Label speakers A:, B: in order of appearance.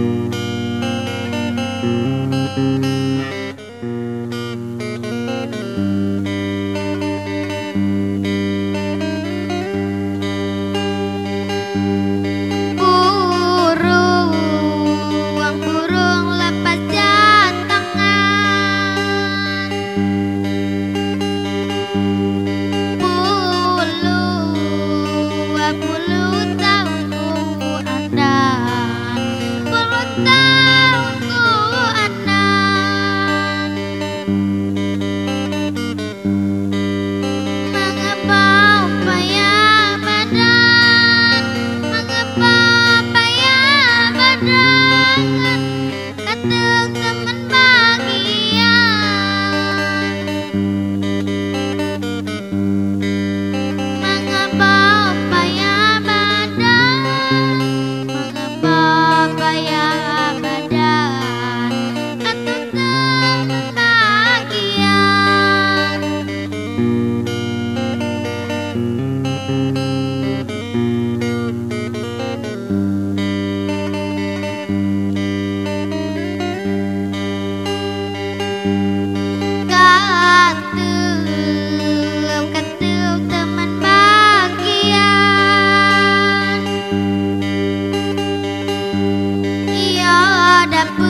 A: Thank you. step